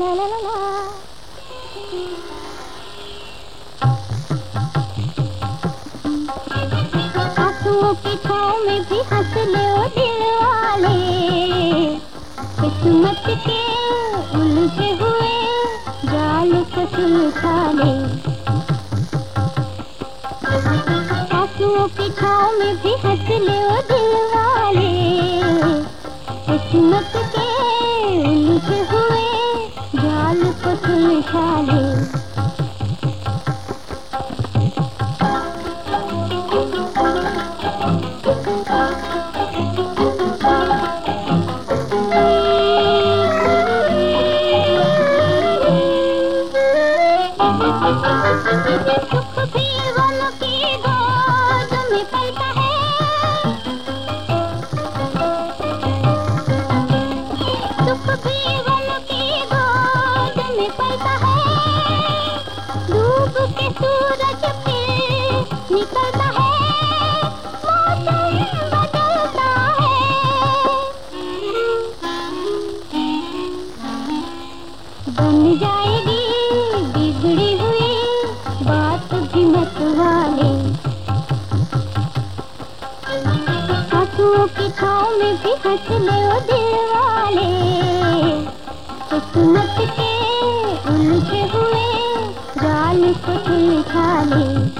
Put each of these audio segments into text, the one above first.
la की छाँव में भी हंस लो दिल वाले। किस्मत के उलझे हुए जाल को सुलझा की छाँव में भी हंस लो दिल वाले। किस्मत के उलझे हुए जाल को बन जाएगी, बिगड़ी हुई बात भी मत वाले आंसुओं की छाव में भी हंस ले दिल वाले किस्मत के उलझे हुए जाल को सुलझा ले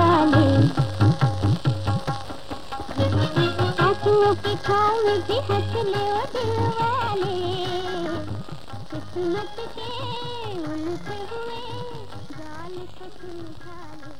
सुलझा ले आंसुओं की हंस ले ओ दिल वाले किस्मत के उल्टे हुए जाल सुलझा ले